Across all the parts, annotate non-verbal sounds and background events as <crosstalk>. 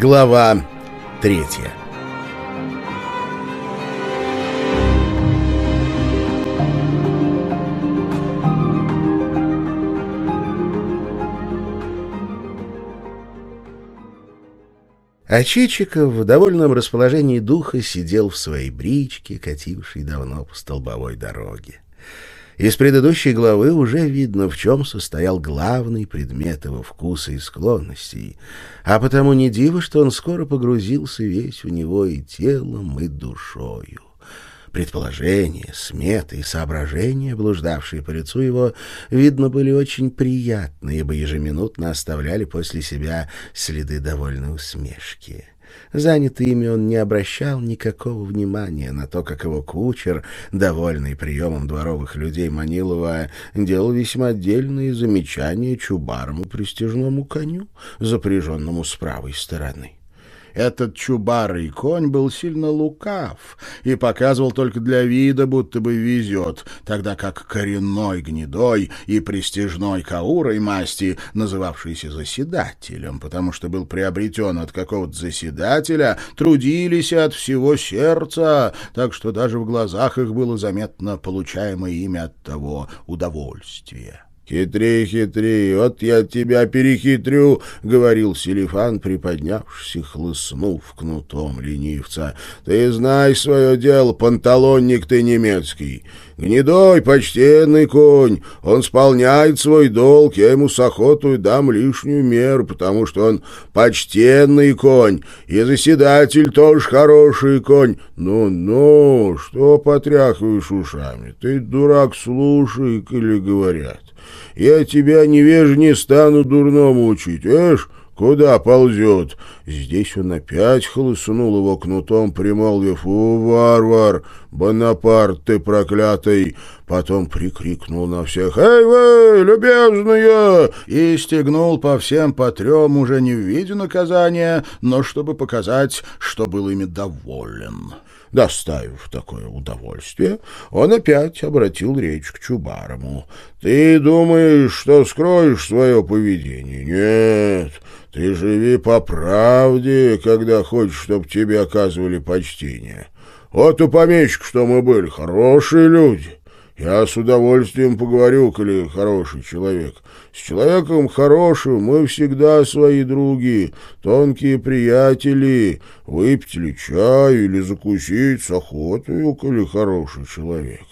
Глава третья А Чичиков в довольном расположении духа сидел в своей бричке, катившей давно по столбовой дороге. Из предыдущей главы уже видно, в чем состоял главный предмет его вкуса и склонностей, а потому не диво, что он скоро погрузился весь в него и телом, и душою. Предположения, сметы и соображения, блуждавшие по лицу его, видно, были очень приятны, ибо ежеминутно оставляли после себя следы довольной усмешки. Занятый ими он не обращал никакого внимания на то, как его кучер, довольный приемом дворовых людей Манилова, делал весьма отдельные замечания чубарому престижному коню, запряженному с правой стороны. Этот чубарый конь был сильно лукав и показывал только для вида, будто бы везет, тогда как коренной гнедой и престижной каурой масти, называвшийся заседателем, потому что был приобретен от какого-то заседателя, трудились от всего сердца, так что даже в глазах их было заметно получаемое имя от того удовольствия. «Хитри, хитри, вот я тебя перехитрю», — говорил Селифан, приподнявшись и хлыстнув кнутом ленивца. «Ты знай свое дело, панталонник ты немецкий. Гнедой, почтенный конь, он исполняет свой долг, я ему с охотой дам лишнюю меру, потому что он почтенный конь, и заседатель тоже хороший конь. Ну-ну, что потряхиваешь ушами? Ты, дурак, слушай, или говорят». Я тебя, невеж, не стану дурному учить, эш, куда ползет?» Здесь он опять хлыстнул его кнутом, примолвив «У, варвар! Бонапарт ты проклятый!» Потом прикрикнул на всех «Эй вы, любезные!» и стегнул по всем по трем уже не в виде наказания, но чтобы показать, что был ими доволен. Доставив такое удовольствие, он опять обратил речь к Чубарому. «Ты думаешь, что скроешь свое поведение? Нет, ты живи по правде, когда хочешь, чтобы тебе оказывали почтение. Вот у помещика, что мы были, хорошие люди». Я с удовольствием поговорю, коли хороший человек. С человеком хорошим мы всегда свои други, тонкие приятели. Выпить ли чаю или закусить с охотой, коли хороший человек.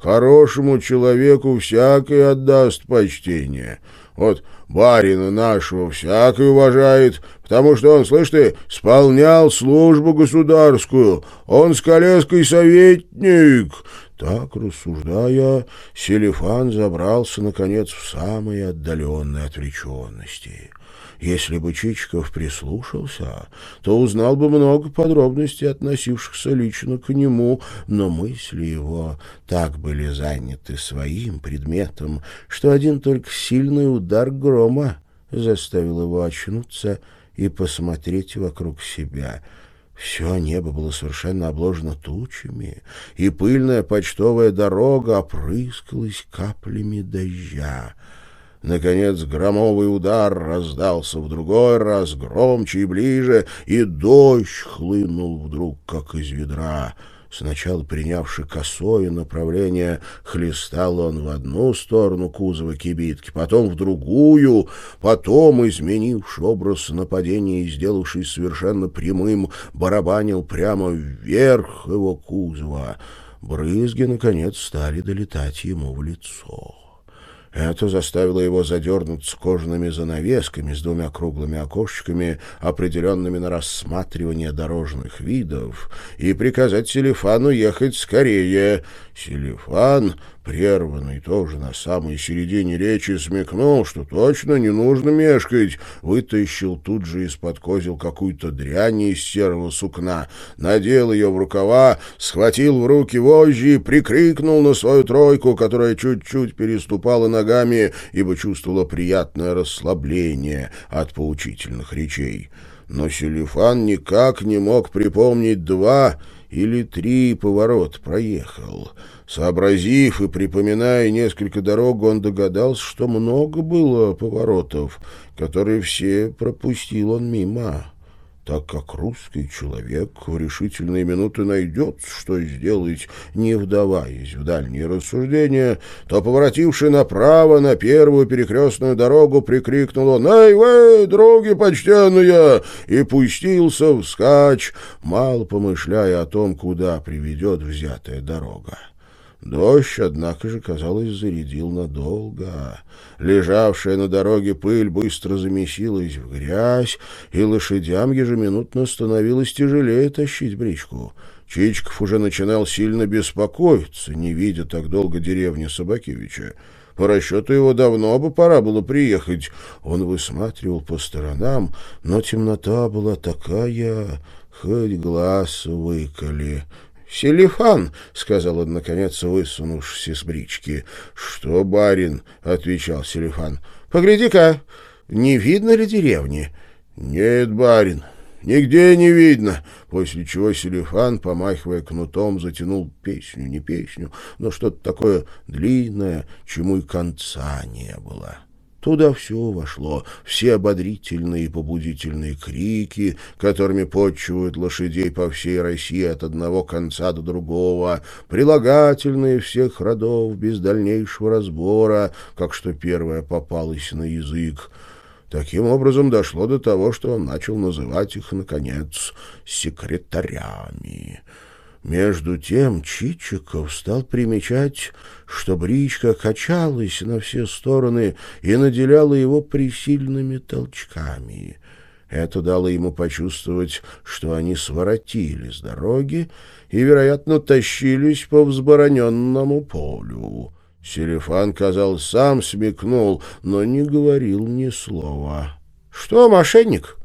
Хорошему человеку всякий отдаст почтение. Вот барина нашего всякий уважает, потому что он, слышь ты, исполнял службу государскую. Он с колеской советник, так, рассуждая, Селифан забрался, наконец, в самые отдаленные отвлеченности. Если бы Чичиков прислушался, то узнал бы много подробностей, относившихся лично к нему, но мысли его так были заняты своим предметом, что один только сильный удар грома заставил его очнуться и посмотреть вокруг себя — все небо было совершенно обложено тучами, и пыльная почтовая дорога опрыскалась каплями дождя. Наконец громовый удар раздался в другой раз, громче и ближе, и дождь хлынул вдруг, как из ведра — Сначала принявши косое направление, хлестал он в одну сторону кузова кибитки, потом в другую, потом, изменивший образ нападения и сделавший совершенно прямым, барабанил прямо вверх его кузова. Брызги, наконец, стали долетать ему в лицо. Это заставило его задернуться кожаными занавесками с двумя круглыми окошечками, определенными на рассматривание дорожных видов, и приказать Селифану ехать скорее. Селифан прерванный тоже на самой середине речи, смекнул, что точно не нужно мешкать, вытащил тут же из-под козел какую-то дрянь из серого сукна, надел ее в рукава, схватил в руки вожжи и прикрикнул на свою тройку, которая чуть-чуть переступала ногами, ибо чувствовала приятное расслабление от поучительных речей. Но Селифан никак не мог припомнить два или три поворот проехал. Сообразив и припоминая несколько дорог, он догадался, что много было поворотов, которые все пропустил он мимо. Так как русский человек в решительные минуты найдет, что сделать, не вдаваясь в дальние рассуждения, то, поворотивший направо на первую перекрестную дорогу, прикрикнул он «Эй вы, други почтенные!» и пустился вскачь, мало помышляя о том, куда приведет взятая дорога. Дождь, однако же, казалось, зарядил надолго. Лежавшая на дороге пыль быстро замесилась в грязь, и лошадям ежеминутно становилось тяжелее тащить бричку. Чичков уже начинал сильно беспокоиться, не видя так долго деревни Собакевича. По расчету его давно бы пора было приехать. Он высматривал по сторонам, но темнота была такая, хоть глаз выколи. «Селифан!» — сказал он, наконец, высунувшись из брички. «Что, барин?» — отвечал Селифан. «Погляди-ка, не видно ли деревни?» «Нет, барин, нигде не видно». После чего Селифан, помахивая кнутом, затянул песню, не песню, но что-то такое длинное, чему и конца не было. Туда все вошло, все ободрительные и побудительные крики, которыми подчивают лошадей по всей России от одного конца до другого, прилагательные всех родов без дальнейшего разбора, как что первое попалось на язык. Таким образом дошло до того, что он начал называть их, наконец, секретарями. Между тем Чичиков стал примечать, что бричка качалась на все стороны и наделяла его присильными толчками. Это дало ему почувствовать, что они своротили с дороги и, вероятно, тащились по взбороненному полю. Селефан, казалось, сам смекнул, но не говорил ни слова. — Что, мошенник?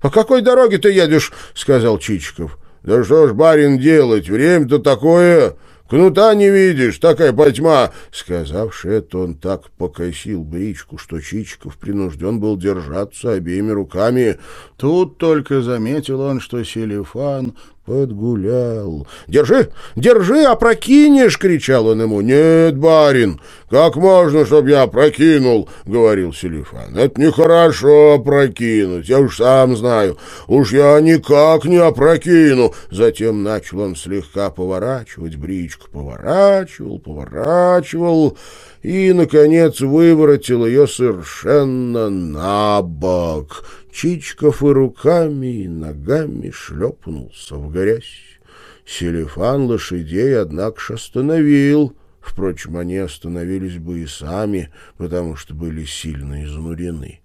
По какой дороге ты едешь? — сказал Чичиков. Да что ж, барин, делать? Время-то такое... Кнута не видишь, такая потьма!» Сказавши это, он так покосил бричку, что Чичиков принужден был держаться обеими руками. Тут только заметил он, что Селифан подгулял. «Держи, держи, опрокинешь!» — кричал он ему. «Нет, барин, как можно, чтобы я опрокинул?» — говорил Селифан. «Это нехорошо опрокинуть, я уж сам знаю. Уж я никак не опрокину!» Затем начал он слегка поворачивать бричку. Поворачивал, поворачивал и, наконец, выворотил ее совершенно на бок — Чичков и руками, и ногами шлепнулся в грязь. Селифан лошадей, однако остановил. Впрочем, они остановились бы и сами, потому что были сильно изнурены.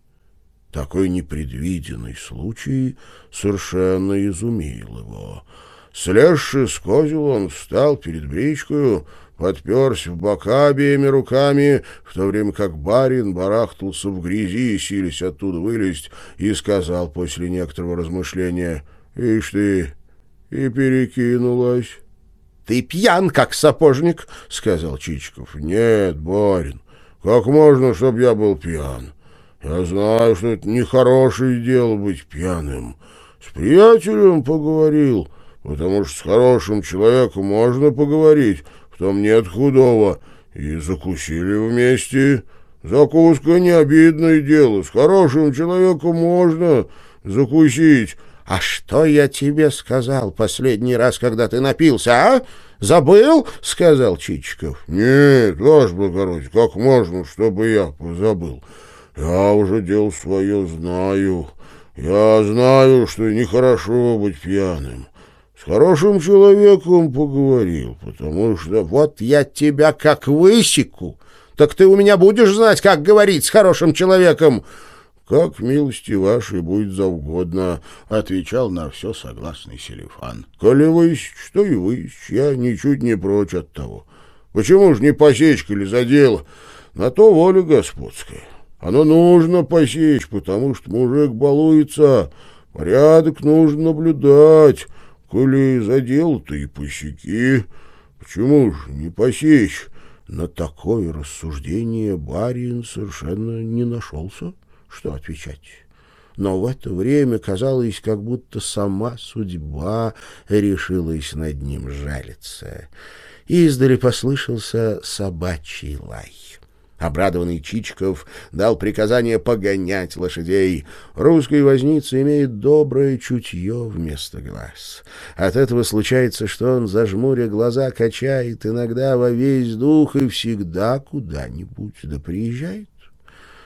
Такой непредвиденный случай совершенно изумил его. Слезший с козел, он встал перед бричкою, подперся в бока обеими руками, в то время как барин барахтался в грязи, сились оттуда вылезть, и сказал после некоторого размышления, «Ишь ты, и перекинулась». «Ты пьян, как сапожник», — сказал Чичиков. «Нет, барин, как можно, чтобы я был пьян? Я знаю, что это нехорошее дело быть пьяным. С приятелем поговорил, потому что с хорошим человеком можно поговорить, в том нет худого. И закусили вместе. Закуска не обидное дело. С хорошим человеком можно закусить. — А что я тебе сказал последний раз, когда ты напился, а? Забыл? — сказал Чичиков. — Нет, ваше благородие, как можно, чтобы я позабыл? Я уже дело свое знаю. Я знаю, что нехорошо быть пьяным. С хорошим человеком поговорил, потому что вот я тебя как высеку, так ты у меня будешь знать, как говорить с хорошим человеком. «Как милости вашей будет за угодно», — отвечал на все согласный Селифан. «Коли высечь, что и высечь, я ничуть не прочь от того. Почему ж не посечь, или за дело? На то воля господская. Оно нужно посечь, потому что мужик балуется, порядок нужно наблюдать». Коли задел ты и пусяки, почему ж не посечь? На такое рассуждение барин совершенно не нашелся, что отвечать. Но в это время казалось, как будто сама судьба решилась над ним жалиться. Издали послышался собачий лай. Обрадованный Чичиков дал приказание погонять лошадей. Русский возница имеет доброе чутье вместо глаз. От этого случается, что он, зажмуря глаза, качает иногда во весь дух и всегда куда-нибудь да приезжает.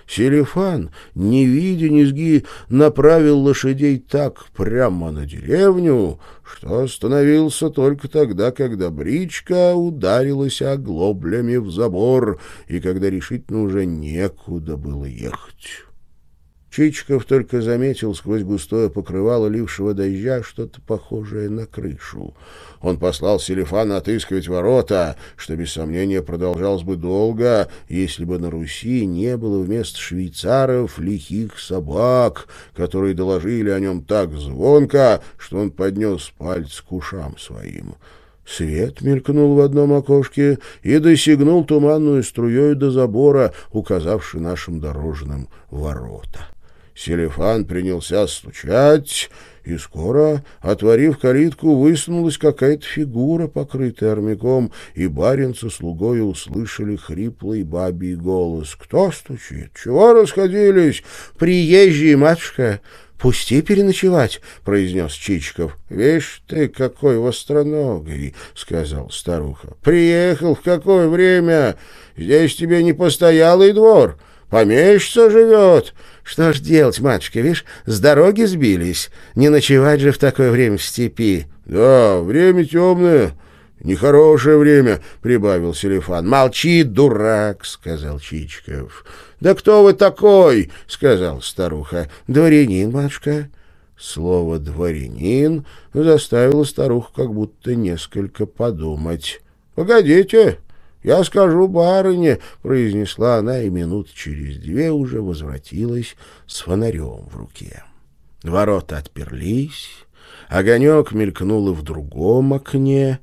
Селифан, не видя низги, направил лошадей так прямо на деревню, что остановился только тогда, когда бричка ударилась оглоблями в забор и когда решительно уже некуда было ехать. Чичиков только заметил сквозь густое покрывало лившего дождя что-то похожее на крышу. Он послал Селифана отыскивать ворота, что, без сомнения, продолжалось бы долго, если бы на Руси не было вместо швейцаров лихих собак, которые доложили о нем так звонко, что он поднес палец к ушам своим. Свет мелькнул в одном окошке и досягнул туманную струей до забора, указавший нашим дорожным ворота. Селефан принялся стучать, и скоро, отворив калитку, высунулась какая-то фигура, покрытая армяком, и барин со слугой услышали хриплый бабий голос. «Кто стучит? Чего расходились? Приезжие, матушка!» «Пусти переночевать», — произнес Чичиков. «Вишь ты, какой востроногий», — сказал старуха. «Приехал в какое время? Здесь тебе не постоялый двор, помещица живет». Что ж делать, матушка, видишь, с дороги сбились. Не ночевать же в такое время в степи. — Да, время темное, нехорошее время, — прибавил Селифан. — Молчи, дурак, — сказал Чичиков. — Да кто вы такой? — сказал старуха. — Дворянин, матушка. Слово «дворянин» заставило старуху как будто несколько подумать. — Погодите, «Я скажу барыне», — произнесла она, и минут через две уже возвратилась с фонарем в руке. Ворота отперлись, огонек мелькнул и в другом окне.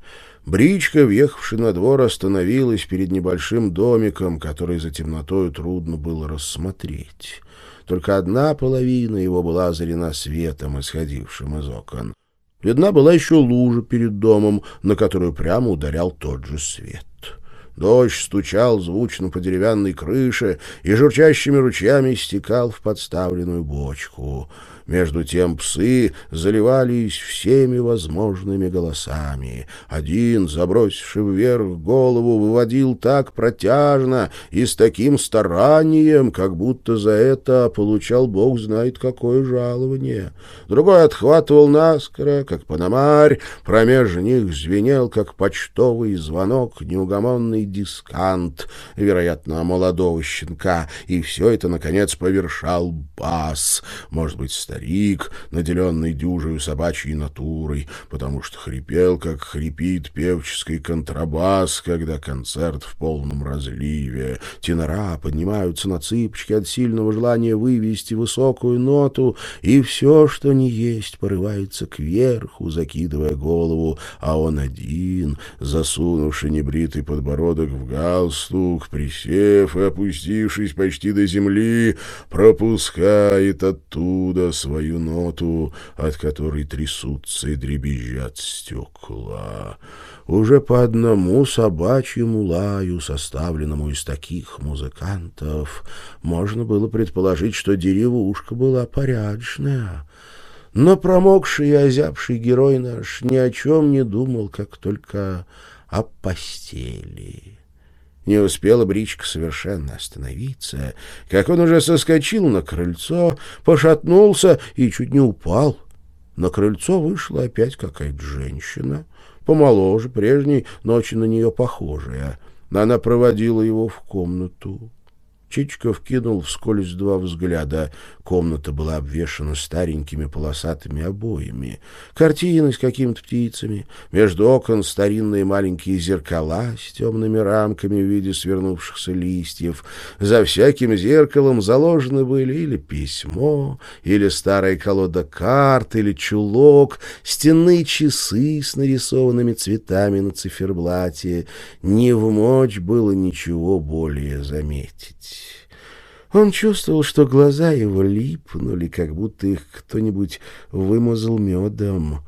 Бричка, въехавшая на двор, остановилась перед небольшим домиком, который за темнотой трудно было рассмотреть. Только одна половина его была озарена светом, исходившим из окон. Видна была еще лужа перед домом, на которую прямо ударял тот же свет. Дождь стучал звучно по деревянной крыше и журчащими ручьями стекал в подставленную бочку. Между тем псы заливались всеми возможными голосами. Один, забросивший вверх голову, выводил так протяжно и с таким старанием, как будто за это получал бог знает какое жалование. Другой отхватывал наскоро, как панамарь, промеж них звенел, как почтовый звонок, неугомонный дискант, вероятно, молодого щенка, и все это, наконец, повершал бас, может быть, старик, наделенный дюжей собачьей натурой, потому что хрипел, как хрипит певческий контрабас, когда концерт в полном разливе. Тенора поднимаются на цыпочки от сильного желания вывести высокую ноту, и все, что не есть, порывается кверху, закидывая голову, а он один, засунувший небритый подбородок в галстук, присев и опустившись почти до земли, пропускает оттуда свою ноту, от которой трясутся и дребезжат стекла. Уже по одному собачьему лаю, составленному из таких музыкантов, можно было предположить, что деревушка была порядочная. Но промокший и озябший герой наш ни о чем не думал, как только о постели. Не успела бричка совершенно остановиться, как он уже соскочил на крыльцо, пошатнулся и чуть не упал. На крыльцо вышла опять какая-то женщина, помоложе прежней, но очень на нее похожая. Она проводила его в комнату. Чичиков кинул вскользь два взгляда. Комната была обвешана старенькими полосатыми обоями. Картины с какими-то птицами. Между окон старинные маленькие зеркала с темными рамками в виде свернувшихся листьев. За всяким зеркалом заложены были или письмо, или старая колода карт, или чулок, стенные часы с нарисованными цветами на циферблате. Не в мочь было ничего более заметить. Он чувствовал, что глаза его липнули, как будто их кто-нибудь вымазал медом.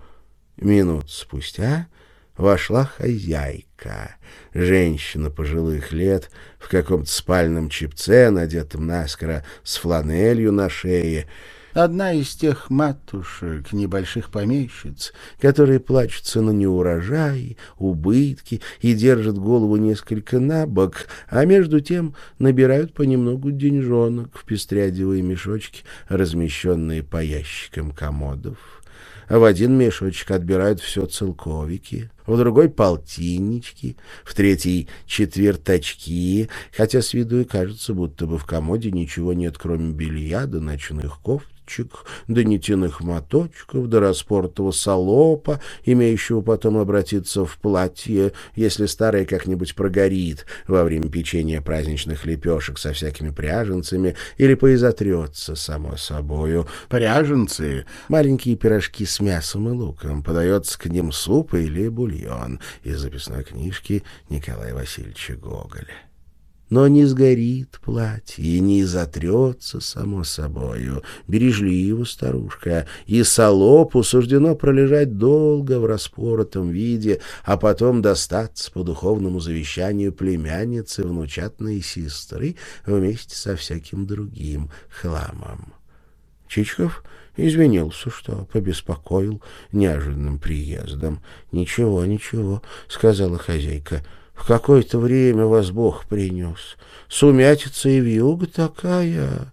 Минут спустя вошла хозяйка, женщина пожилых лет, в каком-то спальном чипце, надетом наскоро, с фланелью на шее, одна из тех матушек, небольших помещиц, которые плачутся на неурожай, убытки и держат голову несколько на бок, а между тем набирают понемногу деньжонок в пестрядевые мешочки, размещенные по ящикам комодов. В один мешочек отбирают все целковики, в другой — полтиннички, в третий — четверточки, хотя с виду и кажется, будто бы в комоде ничего нет, кроме белья да ночных кофт, ниточек, до нитяных моточков, до распортого солопа, имеющего потом обратиться в платье, если старое как-нибудь прогорит во время печенья праздничных лепешек со всякими пряженцами или поизотрется, само собою. Пряженцы — маленькие пирожки с мясом и луком, подается к ним суп или бульон из записной книжки Николая Васильевича Гоголя но не сгорит платье и не затрется, само собою. Бережливо старушка, и солопу суждено пролежать долго в распоротом виде, а потом достаться по духовному завещанию племянницы внучатной сестры вместе со всяким другим хламом. Чичков извинился, что побеспокоил неожиданным приездом. — Ничего, ничего, — сказала хозяйка, — в какое-то время вас Бог принес. Сумятица и вьюга такая.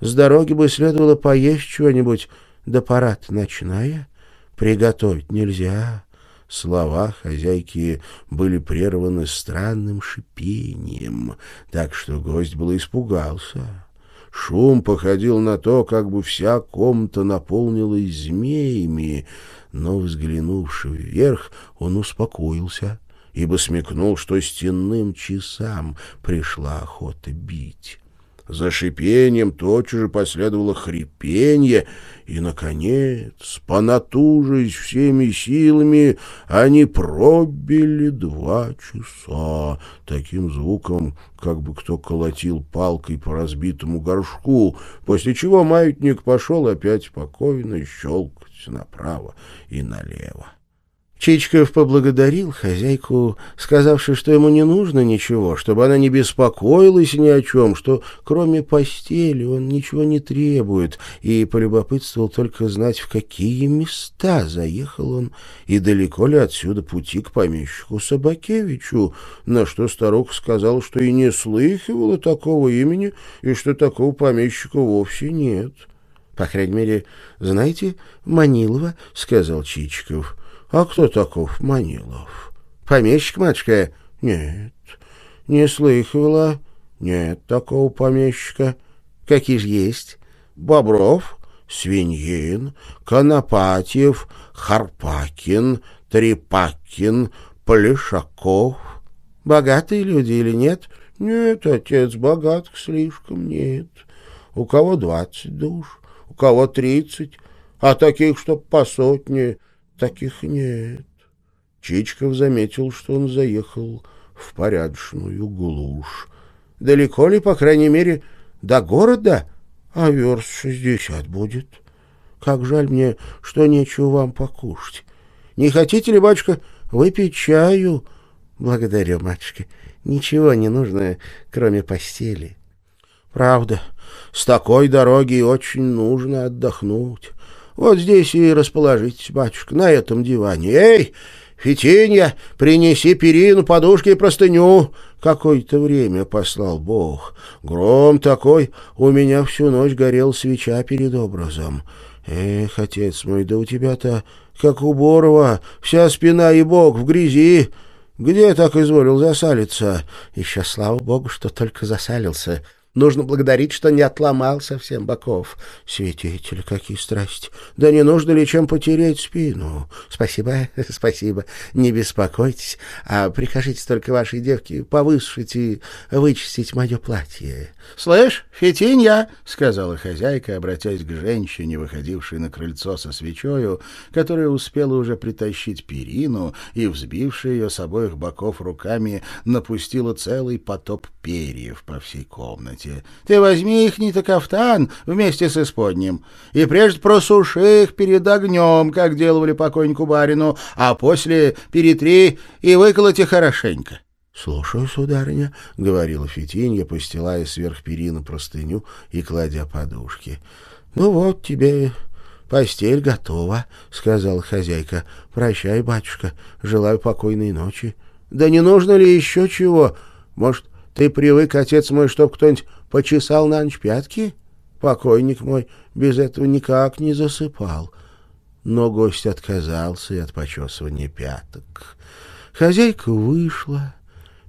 С дороги бы следовало поесть чего-нибудь, да парад ночная. Приготовить нельзя. Слова хозяйки были прерваны странным шипением, так что гость был испугался. Шум походил на то, как бы вся комната наполнилась змеями, но, взглянувши вверх, он успокоился — ибо смекнул, что стенным часам пришла охота бить. За шипением тотчас же последовало хрипенье, и, наконец, понатуживаясь всеми силами, они пробили два часа таким звуком, как бы кто колотил палкой по разбитому горшку, после чего маятник пошел опять спокойно щелкать направо и налево. Чичков поблагодарил хозяйку, сказавши, что ему не нужно ничего, чтобы она не беспокоилась ни о чем, что кроме постели он ничего не требует, и полюбопытствовал только знать, в какие места заехал он и далеко ли отсюда пути к помещику Собакевичу, на что старуха сказал, что и не слыхивала такого имени, и что такого помещика вовсе нет. — По крайней мере, знаете, Манилова, — сказал Чичиков. А кто таков Манилов? Помещик, матушка? Нет. Не слыхивала? Нет такого помещика. Какие же есть? Бобров, Свиньин, Конопатьев, Харпакин, Трепакин, Полешаков. Богатые люди или нет? Нет, отец, богатых слишком нет. У кого двадцать душ, у кого тридцать, а таких, чтоб по сотне таких нет. Чичков заметил, что он заехал в порядочную глушь. Далеко ли, по крайней мере, до города? А верст шестьдесят будет. Как жаль мне, что нечего вам покушать. Не хотите ли, батюшка, выпить чаю? Благодарю, матушка. Ничего не нужно, кроме постели. Правда, с такой дороги очень нужно отдохнуть. Вот здесь и расположитесь, батюшка, на этом диване. Эй, Фитинья, принеси перину, подушки и простыню. Какое-то время послал Бог. Гром такой, у меня всю ночь горел свеча перед образом. Эх, отец мой, да у тебя-то, как у Борова, вся спина и бок в грязи. Где так изволил засалиться? Еще слава богу, что только засалился. Нужно благодарить, что не отломал совсем боков. Святитель, какие страсти! Да не нужно ли чем потереть спину? Спасибо, <laughs> спасибо. Не беспокойтесь, а прикажите только вашей девке повысшить и вычистить мое платье. — Слышь, Фетинья, — сказала хозяйка, обратясь к женщине, выходившей на крыльцо со свечою, которая успела уже притащить перину и, взбившая ее с обоих боков руками, напустила целый потоп перьев по всей комнате. Платье. Ты возьми их не кафтан вместе с исподним, и прежде просуши их перед огнем, как делали покойнику барину, а после перетри и выколоти хорошенько. — Слушаю, сударыня, — говорила Фитинья, постилая сверх перины простыню и кладя подушки. — Ну вот тебе постель готова, — сказала хозяйка. — Прощай, батюшка, желаю покойной ночи. — Да не нужно ли еще чего? Может, ты привык, отец мой, чтоб кто-нибудь почесал на ночь пятки? Покойник мой без этого никак не засыпал. Но гость отказался и от почесывания пяток. Хозяйка вышла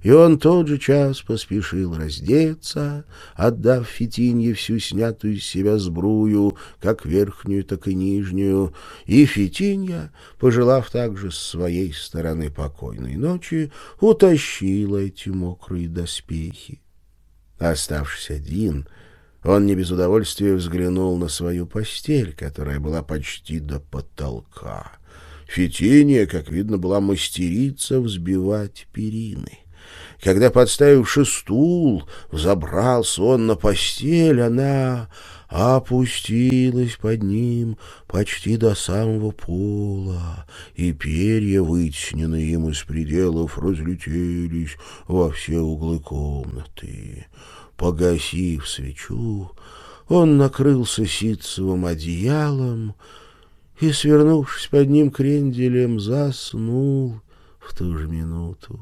и он тот же час поспешил раздеться, отдав Фитинье всю снятую из себя сбрую, как верхнюю, так и нижнюю, и Фитинья, пожелав также с своей стороны покойной ночи, утащила эти мокрые доспехи. Оставшись один, он не без удовольствия взглянул на свою постель, которая была почти до потолка. Фитинья, как видно, была мастерица взбивать перины. Когда, подставивши стул, взобрался он на постель, она опустилась под ним почти до самого пола, и перья, вытесненные им из пределов, разлетелись во все углы комнаты. Погасив свечу, он накрылся ситцевым одеялом и, свернувшись под ним кренделем, заснул в ту же минуту.